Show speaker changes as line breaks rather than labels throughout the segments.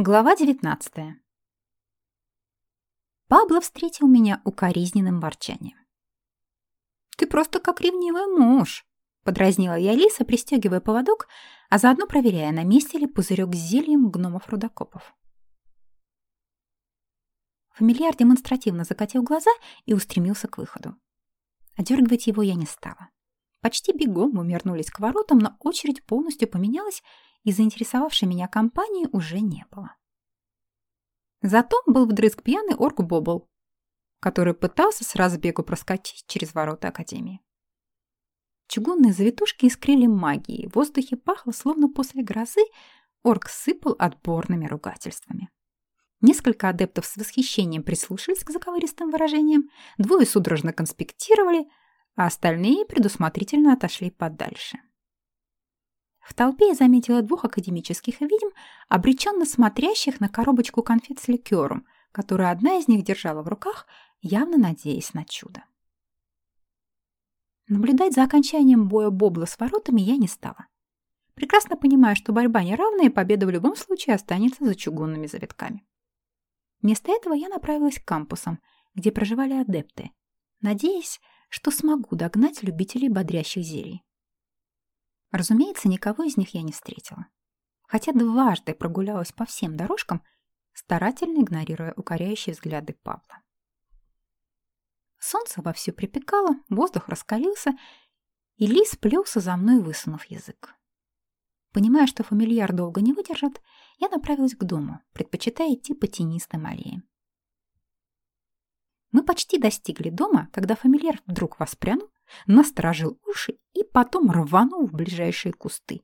Глава 19 Пабло встретил меня укоризненным ворчанием. «Ты просто как ревнивый муж!» — подразнила я Лиса, пристегивая поводок, а заодно проверяя, на месте ли пузырек с зельем гномов-рудокопов. Фамильяр демонстративно закатил глаза и устремился к выходу. Одергивать его я не стала. Почти бегом мы вернулись к воротам, но очередь полностью поменялась, и заинтересовавшей меня компании уже не было. Зато был вдрызг пьяный орк Бобл, который пытался с разбегу проскочить через ворота Академии. Чугунные завитушки искрили магией, в воздухе пахло, словно после грозы, орк сыпал отборными ругательствами. Несколько адептов с восхищением прислушались к заковыристым выражениям, двое судорожно конспектировали, а остальные предусмотрительно отошли подальше. В толпе я заметила двух академических ведьм, обреченно смотрящих на коробочку конфет с ликером, которую одна из них держала в руках, явно надеясь на чудо. Наблюдать за окончанием боя Бобла с воротами я не стала. Прекрасно понимая, что борьба неравная, и победа в любом случае останется за чугунными завитками. Вместо этого я направилась к кампусам, где проживали адепты, надеясь, что смогу догнать любителей бодрящих зелий. Разумеется, никого из них я не встретила. Хотя дважды прогулялась по всем дорожкам, старательно игнорируя укоряющие взгляды Павла. Солнце вовсю припекало, воздух раскалился, и лис плелся за мной, высунув язык. Понимая, что фамильяр долго не выдержит, я направилась к дому, предпочитая идти по тенистым аллеям. Мы почти достигли дома, когда фамильяр вдруг воспрянул, насторожил уши и потом рванул в ближайшие кусты.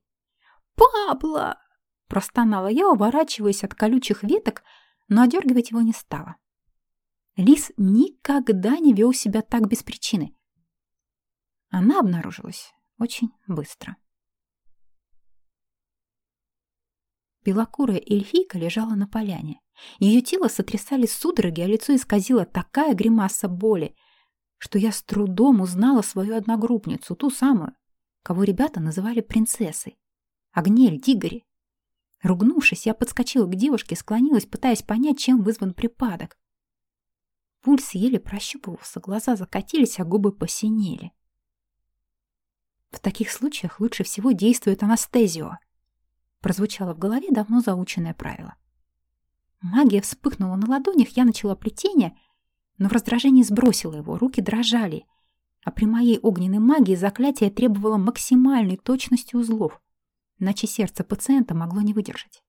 «Пабло!» – простонала я, уворачиваясь от колючих веток, но одергивать его не стала. Лис никогда не вел себя так без причины. Она обнаружилась очень быстро. Белокурая эльфийка лежала на поляне. Ее тело сотрясали судороги, а лицо исказило такая гримаса боли, что я с трудом узнала свою одногруппницу, ту самую, кого ребята называли принцессой. Агнель Дигори. Ругнувшись, я подскочила к девушке, склонилась, пытаясь понять, чем вызван припадок. Пульс еле прощупывался, глаза закатились, а губы посинели. В таких случаях лучше всего действует анестезио. Прозвучало в голове давно заученное правило. Магия вспыхнула на ладонях, я начала плетение — но в раздражении сбросила его, руки дрожали, а при моей огненной магии заклятие требовало максимальной точности узлов, иначе сердце пациента могло не выдержать.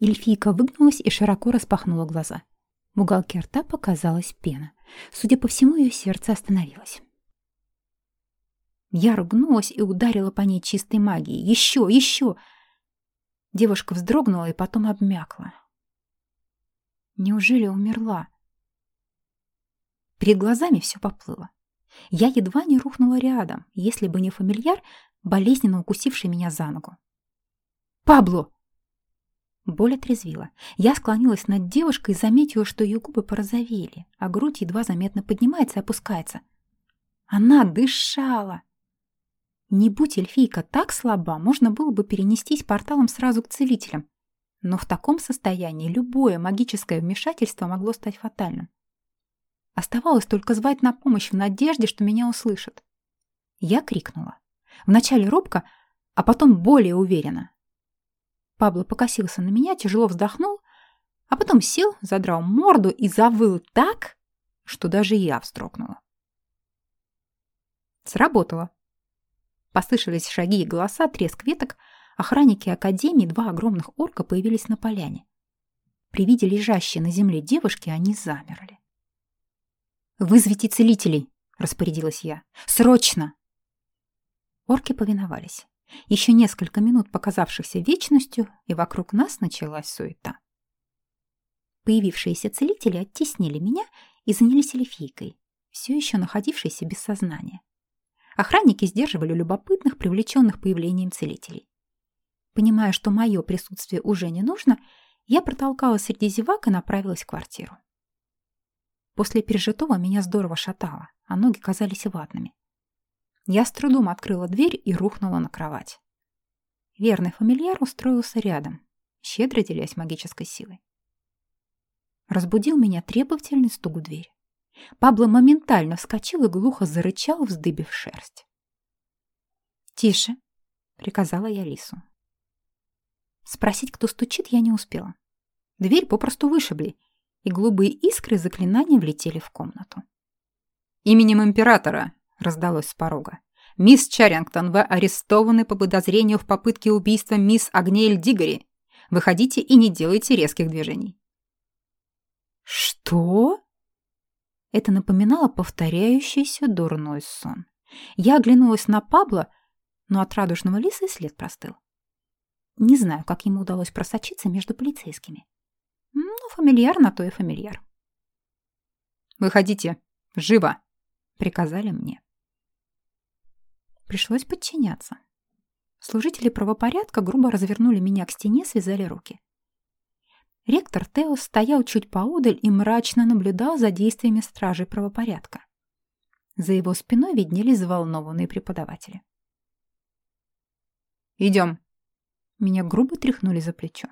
Эльфийка выгнулась и широко распахнула глаза. В уголке рта показалась пена. Судя по всему, ее сердце остановилось. Я ругнулась и ударила по ней чистой магией. «Еще! Еще!» Девушка вздрогнула и потом обмякла. Неужели умерла? Перед глазами все поплыло. Я едва не рухнула рядом, если бы не фамильяр, болезненно укусивший меня за ногу. «Пабло!» Боль отрезвила. Я склонилась над девушкой и заметила, что ее губы порозовели, а грудь едва заметно поднимается и опускается. Она дышала! Не будь эльфийка так слаба, можно было бы перенестись порталом сразу к целителям. Но в таком состоянии любое магическое вмешательство могло стать фатальным. Оставалось только звать на помощь в надежде, что меня услышат. Я крикнула. Вначале робко, а потом более уверенно. Пабло покосился на меня, тяжело вздохнул, а потом сел, задрал морду и завыл так, что даже я вздрогнула. Сработало. Послышались шаги и голоса, треск веток. Охранники Академии, два огромных орка появились на поляне. При виде лежащей на земле девушки они замерли. «Вызовите целителей!» — распорядилась я. «Срочно!» Орки повиновались. Еще несколько минут, показавшихся вечностью, и вокруг нас началась суета. Появившиеся целители оттеснили меня и занялись эльфийкой, все еще находившейся без сознания. Охранники сдерживали любопытных, привлеченных появлением целителей. Понимая, что мое присутствие уже не нужно, я протолкалась среди зевак и направилась в квартиру. После пережитого меня здорово шатало, а ноги казались ватными. Я с трудом открыла дверь и рухнула на кровать. Верный фамильяр устроился рядом. щедро делясь магической силой. Разбудил меня требовательный стук в дверь. Пабло моментально вскочил и глухо зарычал, вздыбив шерсть. «Тише!» — приказала я Лису. Спросить, кто стучит, я не успела. Дверь попросту вышибли, и голубые искры заклинания влетели в комнату.
«Именем императора!» — раздалось с порога. «Мисс Чарингтон, вы арестованы по подозрению в попытке убийства мисс Агнеэль Дигори. Выходите и не делайте резких движений».
«Что?» Это напоминало повторяющийся дурной сон. Я оглянулась на Пабло, но от радужного лиса и след простыл. Не знаю, как ему удалось просочиться между полицейскими. Ну, фамильяр на то и фамильяр.
«Выходите! Живо!» — приказали мне.
Пришлось подчиняться. Служители правопорядка грубо развернули меня к стене, связали руки. Ректор Теос стоял чуть поодаль и мрачно наблюдал за действиями стражей правопорядка. За его спиной виднелись взволнованные преподаватели.
«Идем»,
меня грубо тряхнули за плечо.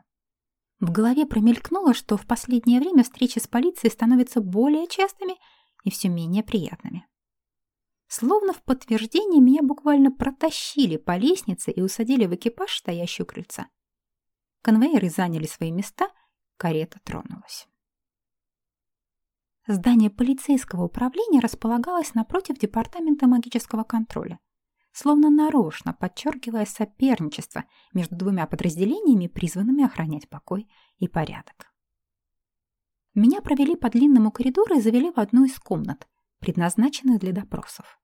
В голове промелькнуло, что в последнее время встречи с полицией становятся более частыми и все менее приятными. Словно в подтверждение меня буквально протащили по лестнице и усадили в экипаж, стоящий у крыльца. Конвейеры заняли свои места, карета тронулась. Здание полицейского управления располагалось напротив департамента магического контроля словно нарочно подчеркивая соперничество между двумя подразделениями, призванными охранять покой и порядок. Меня провели по длинному коридору и завели в одну из комнат, предназначенных для допросов.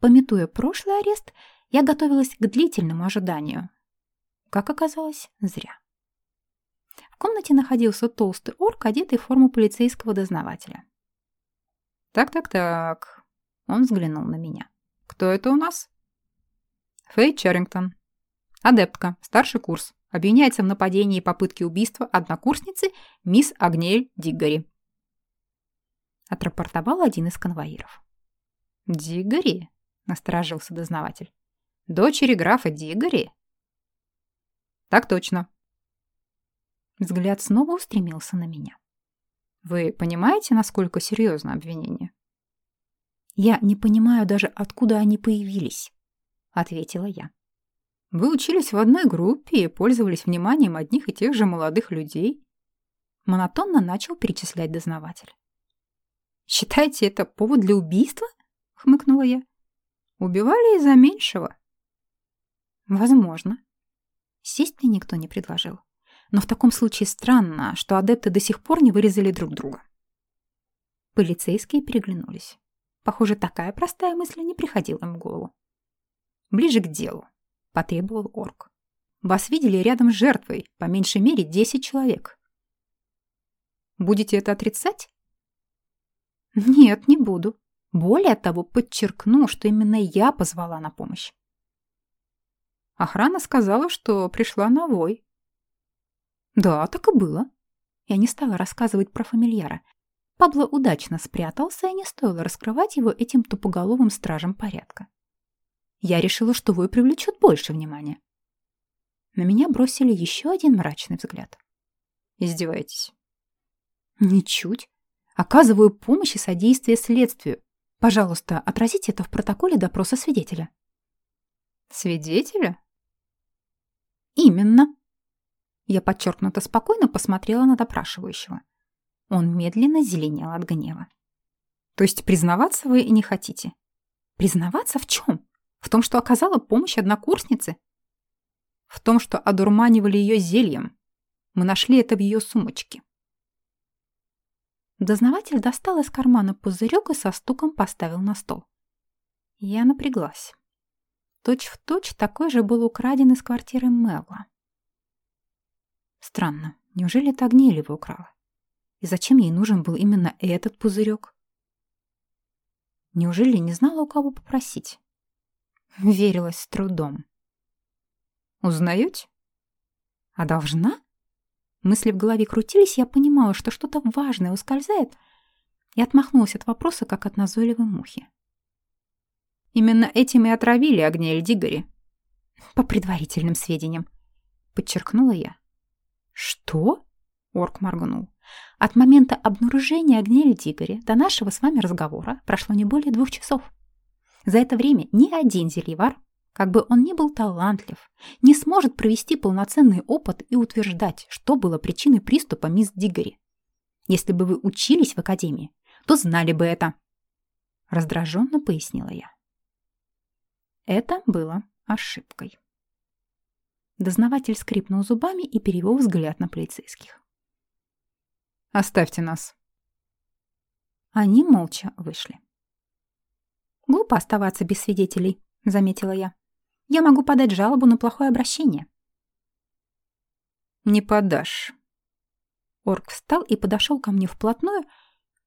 Пометуя прошлый арест, я готовилась к длительному ожиданию. Как оказалось, зря. В комнате находился толстый орк, одетый в форму полицейского дознавателя.
«Так-так-так», — он взглянул на меня. Кто это у нас? Фэй Черрингтон. Адептка, старший курс. Обвиняется в нападении и попытке убийства однокурсницы мисс Агнель Диггори.
Отрапортовал один из конвоиров.
«Диггори?» — насторожился дознаватель. «Дочери графа Диггори?» «Так точно».
Взгляд снова устремился на меня.
«Вы понимаете, насколько серьезно обвинение?»
«Я не понимаю даже, откуда они появились», — ответила я.
«Вы учились в одной группе и пользовались вниманием одних и тех же молодых людей?»
Монотонно начал перечислять дознаватель.
«Считаете это повод для убийства?» — хмыкнула я. «Убивали из-за меньшего».
«Возможно». Сесть мне никто не предложил. Но в таком случае странно, что адепты до сих пор не вырезали друг друга. Полицейские переглянулись. Похоже, такая простая мысль не приходила им в голову. «Ближе к делу», — потребовал орк. «Вас видели рядом с жертвой, по меньшей мере, 10 человек».
«Будете это отрицать?»
«Нет, не буду. Более того, подчеркну, что именно я позвала на помощь».
Охрана сказала, что пришла на вой.
Да, так и было. Я не стала рассказывать про фамильяра, Пабло удачно спрятался, и не стоило раскрывать его этим тупоголовым стражем порядка. Я решила, что вой привлечет больше внимания. На меня бросили еще один мрачный взгляд.
Издеваетесь?
Ничуть. Оказываю помощь и содействие следствию. Пожалуйста, отразите это в протоколе допроса свидетеля.
Свидетеля?
Именно. Я подчеркнуто спокойно посмотрела на допрашивающего. Он медленно зеленел от гнева.
То есть признаваться вы и не хотите?
Признаваться в чем? В том, что оказала помощь однокурснице?
В том, что одурманивали ее зельем. Мы нашли это в ее сумочке.
Дознаватель достал из кармана пузырек и со стуком поставил на стол. Я напряглась. Точь в точь такой же был украден из квартиры Мелла. Странно, неужели это Агнелева украла? И зачем ей нужен был именно этот пузырек? Неужели не знала, у кого попросить? Верилась с трудом.
«Узнаете?»
«А должна?» Мысли в голове крутились, я понимала, что что-то важное ускользает, и отмахнулась от вопроса, как от назойливой мухи.
«Именно этим и отравили Агнель Дигори».
«По предварительным сведениям», — подчеркнула я. «Что?» — орк моргнул. «От момента обнаружения огня Дигоря до нашего с вами разговора прошло не более двух часов. За это время ни один зельевар, как бы он ни был талантлив, не сможет провести полноценный опыт и утверждать, что было причиной приступа мисс Дигори. Если бы вы учились в академии, то знали бы это. Раздраженно пояснила я. Это было ошибкой. Дознаватель скрипнул зубами и перевел взгляд на полицейских.
«Оставьте нас».
Они молча вышли. «Глупо оставаться без свидетелей», — заметила я. «Я могу подать жалобу на плохое обращение».
«Не подашь».
Орк встал и подошел ко мне вплотную,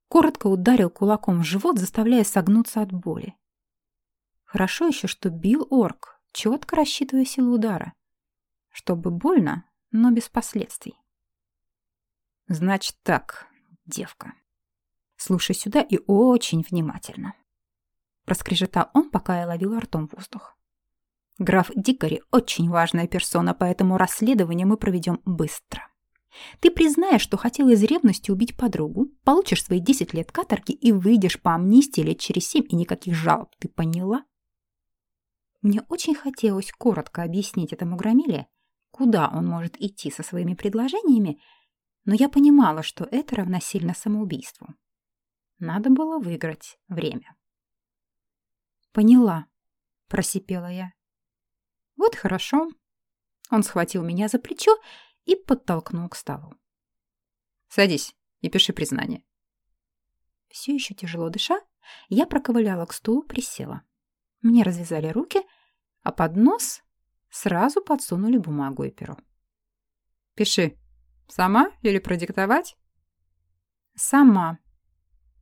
коротко ударил кулаком в живот, заставляя согнуться от боли. Хорошо еще, что бил орк, четко рассчитывая силу удара чтобы больно, но без последствий. Значит так, девка. Слушай сюда и очень внимательно. Проскрежетал он, пока я ловила ртом воздух. Граф Дикари очень важная персона, поэтому расследование мы проведем быстро. Ты признаешь, что хотел из ревности убить подругу, получишь свои 10 лет каторги и выйдешь по амнистии лет через 7 и никаких жалоб, ты поняла? Мне очень хотелось коротко объяснить этому громиле, куда он может идти со своими предложениями, но я понимала, что это равносильно самоубийству. Надо было выиграть время. «Поняла», — просипела я. «Вот хорошо». Он схватил меня за плечо и подтолкнул к столу.
«Садись и пиши признание».
Все еще тяжело дыша, я проковыляла к стулу, присела. Мне развязали руки, а под нос Сразу подсунули бумагу и перо.
«Пиши. Сама или продиктовать?»
«Сама».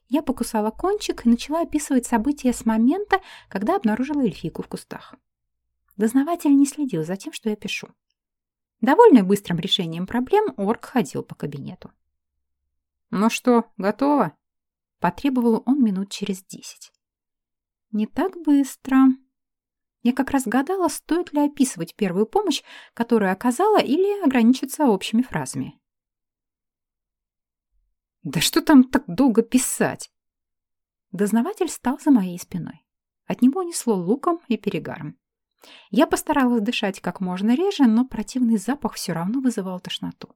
Я покусала кончик и начала описывать события с момента, когда обнаружила эльфийку в кустах. Дознаватель не следил за тем, что я пишу. Довольный быстрым решением проблем, орк ходил по кабинету.
«Ну что, готово?»
Потребовал он минут через десять. «Не так быстро», я как раз гадала, стоит ли описывать первую помощь, которую оказала, или ограничиться общими фразами.
«Да что там так долго писать?»
Дознаватель стал за моей спиной. От него несло луком и перегаром. Я постаралась дышать как можно реже, но противный запах все равно вызывал тошноту.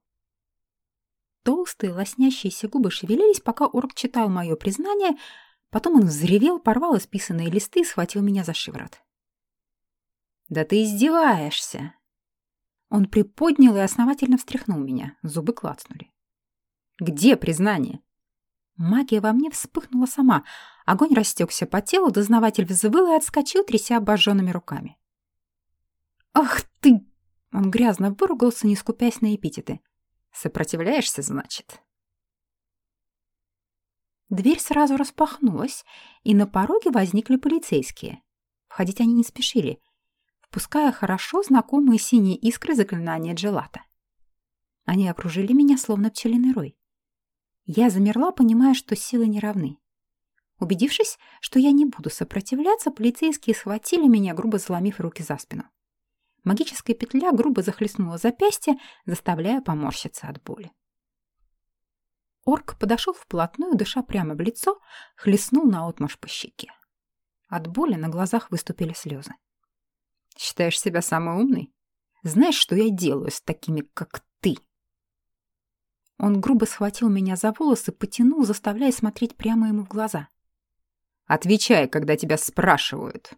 Толстые, лоснящиеся губы шевелились, пока орк читал мое признание, потом он взревел, порвал исписанные листы и схватил меня за шиворот.
«Да ты издеваешься!»
Он приподнял и основательно встряхнул меня. Зубы клацнули.
«Где признание?»
Магия во мне вспыхнула сама. Огонь растекся по телу, дознаватель взвыл и отскочил, тряся обожженными руками. «Ах ты!» Он грязно выругался, не скупясь на эпитеты.
«Сопротивляешься, значит?»
Дверь сразу распахнулась, и на пороге возникли полицейские. Входить они не спешили — впуская хорошо знакомые синие искры заклинания Джелата. Они окружили меня, словно пчелиный рой. Я замерла, понимая, что силы не равны. Убедившись, что я не буду сопротивляться, полицейские схватили меня, грубо заломив руки за спину. Магическая петля грубо захлестнула запястье, заставляя поморщиться от боли. Орк подошел вплотную, дыша прямо в лицо, хлестнул наотмашь по щеке. От боли на глазах выступили слезы.
Считаешь себя самый умный? Знаешь, что я делаю с такими, как ты?»
Он грубо схватил меня за волосы, потянул, заставляя смотреть прямо ему в глаза.
«Отвечай, когда тебя спрашивают!»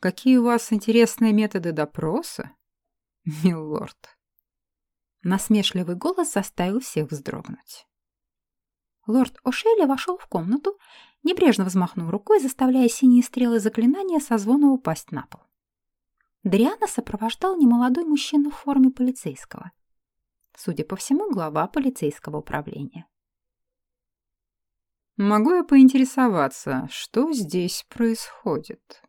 «Какие у вас интересные методы допроса, милорд?»
Насмешливый голос заставил всех вздрогнуть. Лорд О'Шелли вошел в комнату, небрежно взмахнул рукой, заставляя синие стрелы заклинания со звона упасть на пол. Дриана сопровождал немолодой мужчина в форме полицейского. Судя по всему, глава полицейского управления.
«Могу я поинтересоваться, что здесь происходит?»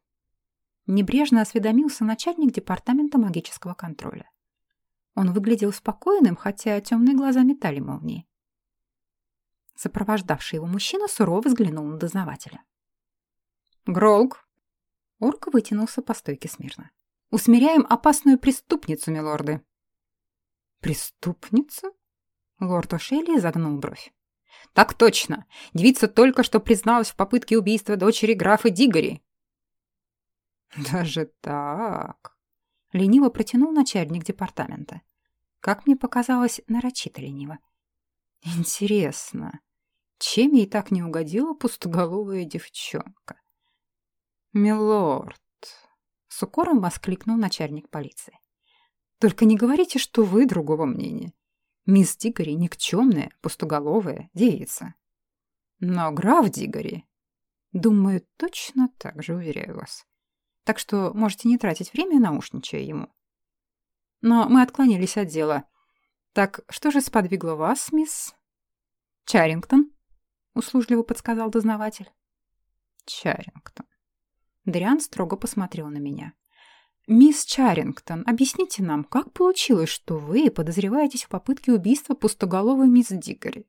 Небрежно осведомился начальник департамента магического контроля. Он выглядел спокойным, хотя темные глаза метали молнии. Сопровождавший его мужчина сурово взглянул на дознавателя.
«Гролк!»
Орк вытянулся по стойке смирно. «Усмиряем опасную преступницу, милорды!»
Преступница? Лорд О'Шейли загнул бровь. Так точно. Девица только что призналась в попытке убийства дочери графа Дигори. Даже так? Лениво протянул начальник департамента. Как мне показалось, нарочито лениво. Интересно, чем ей так не угодила пустоголовая девчонка? «Милорд!» — с укором воскликнул начальник полиции. «Только не говорите, что вы другого мнения. Мисс Дигори никчемная, пустоголовая девица. Но граф Дигори, думаю, точно так же, уверяю вас. Так что можете не тратить время, наушничая ему. Но мы отклонились от дела. Так что же сподвигло вас, мисс? Чарингтон, услужливо подсказал дознаватель. Чарингтон. Дриан строго посмотрел на меня. «Мисс Чарингтон, объясните нам, как получилось, что вы подозреваетесь в попытке убийства пустоголовой мисс Дикари?»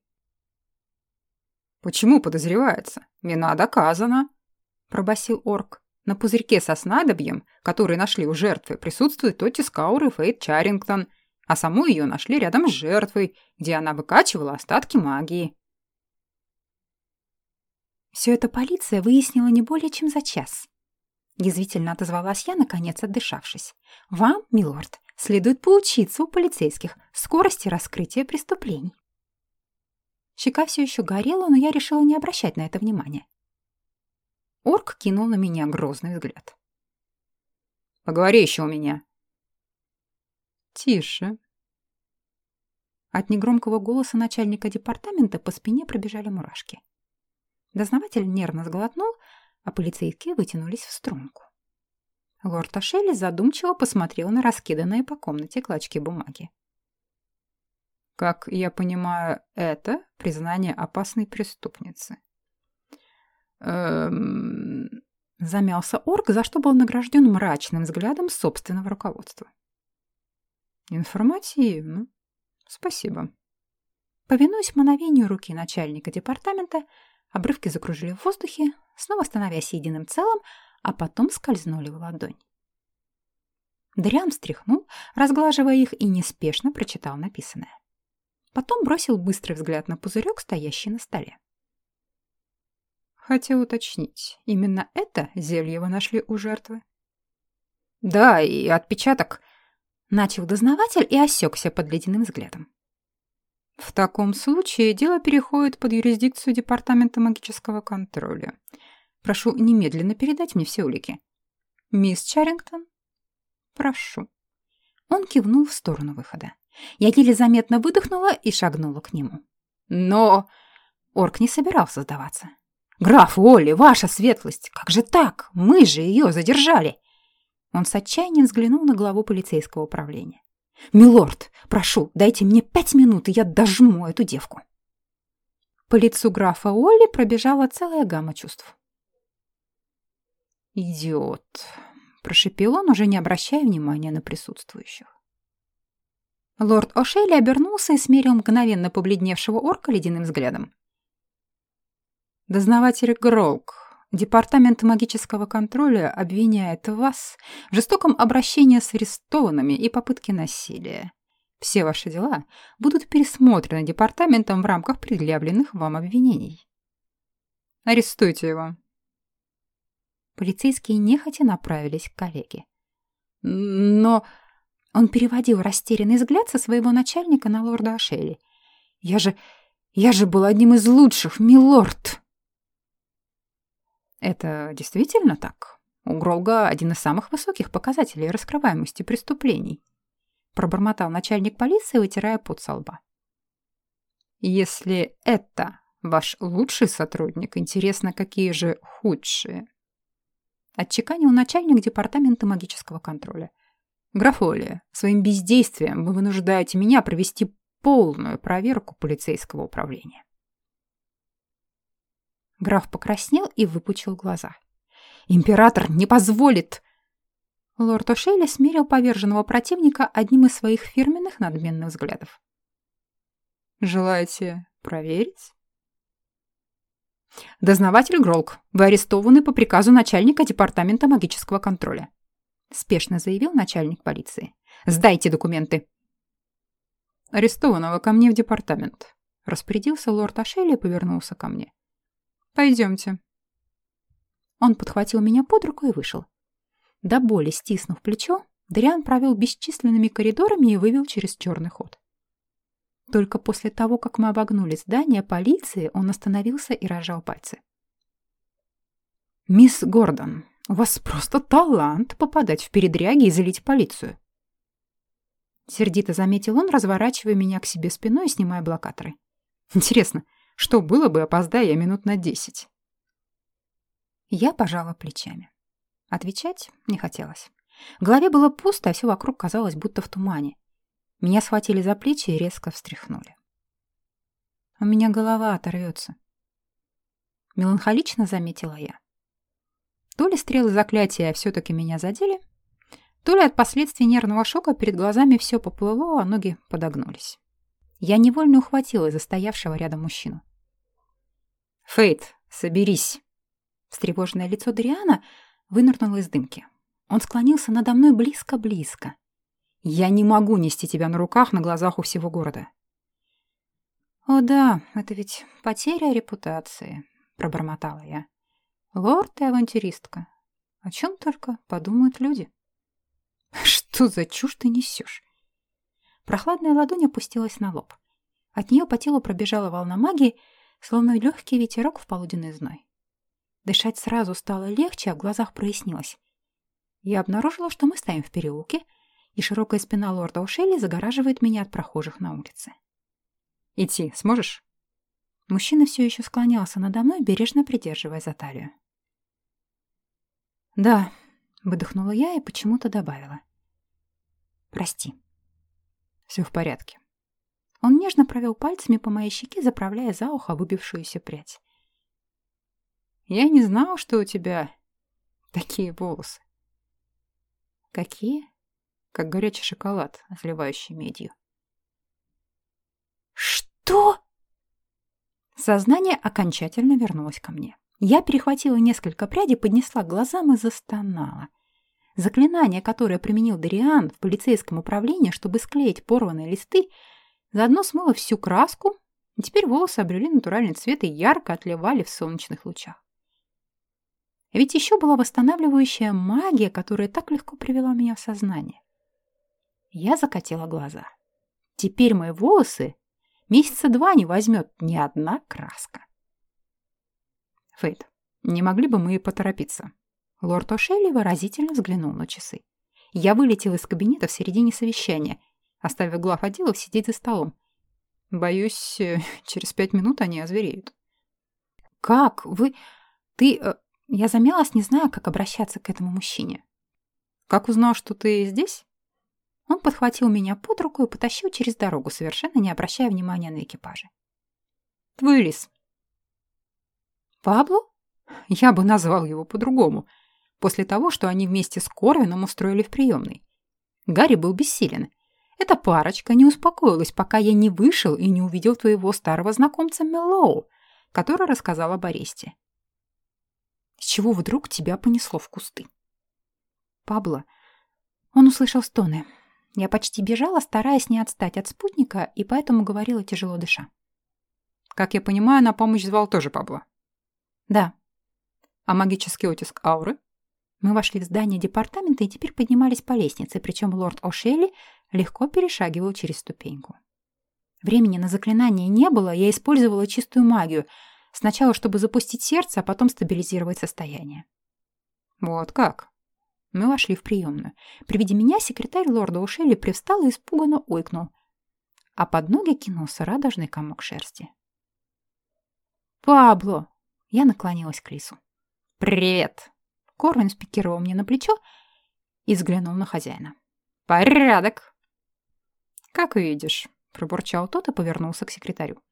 «Почему подозревается? Вина доказана», — пробасил орк. «На пузырьке со снадобьем, который нашли у жертвы, присутствует Тотти Скаур и Фейт Чарингтон, а саму ее нашли рядом с жертвой, где она выкачивала остатки магии».
Все это полиция выяснила не более чем за час. Язвительно отозвалась я, наконец отдышавшись. «Вам, милорд, следует поучиться у полицейских скорости раскрытия преступлений». Щека все еще горела, но я решила не обращать на это внимания. Орк кинул на меня грозный взгляд.
«Поговори еще у меня».
«Тише». От негромкого голоса начальника департамента по спине пробежали мурашки. Дознаватель нервно сглотнул, а полицейские вытянулись в струнку. Лорд Ашелли задумчиво посмотрел на раскиданные по комнате клочки бумаги.
«Как я понимаю, это признание опасной преступницы».
«Эм...» Замялся орк, за что был награжден мрачным взглядом собственного руководства.
«Информативно. Спасибо».
Повинуясь мановению руки начальника департамента, обрывки закружили в воздухе, снова становясь единым целым, а потом скользнули в ладонь. Дриан встряхнул, разглаживая их, и неспешно прочитал написанное. Потом бросил быстрый взгляд на пузырек, стоящий на столе.
Хотел уточнить, именно это зелье вы нашли у жертвы?
Да, и отпечаток... Начал дознаватель и осекся под ледяным взглядом.
В таком случае дело переходит под юрисдикцию Департамента магического контроля. Прошу немедленно передать мне все улики. Мисс Чарингтон? Прошу.
Он кивнул в сторону выхода. Я еле заметно выдохнула и шагнула к нему. Но... Орк не собирался сдаваться. «Граф Олли, ваша светлость! Как же так? Мы же ее задержали!» Он с отчаянием взглянул на главу полицейского управления. «Милорд, прошу, дайте мне пять минут, и я дожму эту девку». По лицу графа Олли пробежала целая гамма чувств.
«Идиот!» — прошипел он, уже не обращая внимания на присутствующих.
Лорд О'Шейли обернулся и смерил мгновенно побледневшего орка ледяным взглядом.
«Дознаватель Гроук, Департамент магического контроля обвиняет вас в жестоком обращении с арестованными и попытке насилия. Все ваши дела будут пересмотрены департаментом в рамках предъявленных вам обвинений. Арестуйте его.
Полицейские нехотя направились к коллеге. Но он переводил растерянный взгляд со своего начальника на лорда Ашели. «Я же... я же был одним из лучших, милорд!»
Это действительно так? У Гролга один из самых высоких показателей раскрываемости преступлений. Пробормотал начальник полиции, вытирая пот со лба. Если это ваш лучший сотрудник, интересно, какие же худшие? Отчеканил начальник департамента магического контроля. Графолия, своим бездействием вы вынуждаете меня провести полную проверку полицейского управления.
Граф покраснел и выпучил глаза. «Император не позволит!» Лорд О'Шейли смерил поверженного противника одним из своих фирменных надменных взглядов.
«Желаете проверить?»
«Дознаватель Гролк, вы арестованы по приказу начальника департамента магического контроля», спешно заявил начальник полиции. «Сдайте документы».
арестованного ко мне в департамент», — распорядился лорд Ашелли и повернулся ко мне. «Пойдемте».
Он подхватил меня под руку и вышел. До боли стиснув плечо, Дриан провел бесчисленными коридорами и вывел через черный ход. Только после того, как мы обогнули здание полиции, он остановился и разжал пальцы. «Мисс Гордон, у вас просто талант попадать в передряги и залить полицию!» Сердито заметил он, разворачивая меня к себе спиной и снимая блокаторы. «Интересно, что было бы, опоздая я минут на десять?» Я пожала плечами. Отвечать не хотелось. В голове было пусто, а все вокруг казалось будто в тумане. Меня схватили за плечи и резко встряхнули. У меня голова оторвется. Меланхолично заметила я. То ли стрелы заклятия все-таки меня задели, то ли от последствий нервного шока перед глазами все поплыло, а ноги подогнулись. Я невольно ухватила за стоявшего рядом мужчину. «Фейт, соберись!» Встревоженное лицо Дриана вынырнуло из дымки. Он склонился надо мной близко-близко. Я не могу нести тебя на руках на глазах у всего города. О да, это ведь потеря репутации, пробормотала я. Лорд и авантюристка. О чем только подумают люди. Что за чушь ты несешь? Прохладная ладонь опустилась на лоб. От нее по телу пробежала волна магии, словно легкий ветерок в полуденный зной. Дышать сразу стало легче, а в глазах прояснилось. Я обнаружила, что мы стоим в переулке, и широкая спина лорда Ушелли загораживает меня от прохожих на улице. «Идти сможешь?» Мужчина все еще склонялся надо мной, бережно придерживая за талию. «Да», — выдохнула я и почему-то добавила. «Прости». «Все в порядке». Он нежно провел пальцами по моей щеке, заправляя за ухо выбившуюся прядь. «Я не знал, что у тебя такие волосы». «Какие?» как горячий шоколад, отливающий медью. «Что?» Сознание окончательно вернулось ко мне. Я перехватила несколько прядей, поднесла к глазам и застонала. Заклинание, которое применил Дариан в полицейском управлении, чтобы склеить порванные листы, заодно смыло всю краску, и теперь волосы обрели натуральный цвет и ярко отливали в солнечных лучах. Ведь еще была восстанавливающая магия, которая так легко привела меня в сознание. Я закатила глаза. Теперь мои волосы месяца два не возьмет ни одна краска. Фейт, не могли бы мы поторопиться? Лорд О'Шелли выразительно взглянул на часы. Я вылетел из кабинета в середине совещания, оставив глав отделов сидеть за столом. Боюсь, э, через пять минут они озвереют. «Как? Вы... Ты...» э, Я замялась, не зная, как обращаться к этому мужчине. «Как узнал, что ты здесь?» Он подхватил меня под руку и потащил через дорогу, совершенно не обращая внимания на экипажи. «Твой лис». «Пабло?» Я бы назвал его по-другому, после того, что они вместе с Корвином устроили в приемной. Гарри был бессилен. Эта парочка не успокоилась, пока я не вышел и не увидел твоего старого знакомца Меллоу, который рассказал об аресте. С чего вдруг тебя понесло в кусты? Пабло... Он услышал стоны. Я почти бежала, стараясь не отстать от спутника, и поэтому говорила тяжело дыша. «Как я понимаю, на помощь звал тоже Пабло?» «Да». «А магический оттиск ауры?» Мы вошли в здание департамента и теперь поднимались по лестнице, причем лорд О'Шелли легко перешагивал через ступеньку. Времени на заклинание не было, я использовала чистую магию, сначала чтобы запустить сердце, а потом стабилизировать состояние. «Вот как?» Мы вошли в приемную. При виде меня секретарь лорда Ушелли привстал и испуганно ойкнул. А под ноги кинулся радужный комок шерсти. «Пабло!» Я наклонилась к Лису. «Привет!» Корвин спикировал мне на плечо и взглянул на хозяина. «Порядок!» «Как видишь», — пробурчал тот и повернулся к секретарю.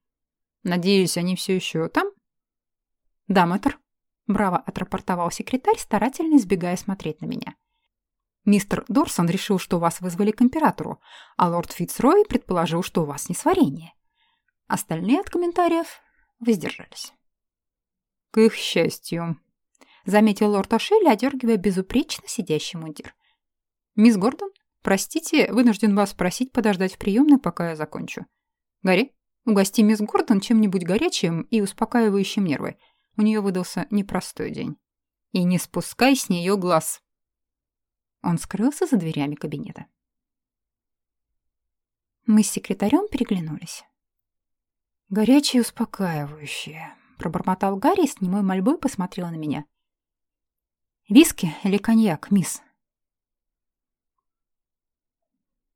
«Надеюсь, они все еще там?» «Да, мэтр», Браво отрапортовал секретарь, старательно избегая смотреть на меня. Мистер Дорсон решил, что вас вызвали к императору, а лорд Фицрой предположил, что у вас несварение. Остальные от комментариев воздержались. «К их счастью», — заметил лорд Ошелли, одергивая безупречно сидящий мундир. «Мисс Гордон,
Простите, вынужден вас просить подождать в приемной, пока я закончу. Гарри, угости мисс Гордон чем-нибудь горячим и успокаивающим нервы. У нее выдался непростой день. И не спускай с нее глаз. Он скрылся за дверями кабинета.
Мы с секретарем переглянулись.
«Горячее успокаивающее», — пробормотал Гарри и с немой мольбой посмотрел на меня. «Виски или коньяк, мисс?»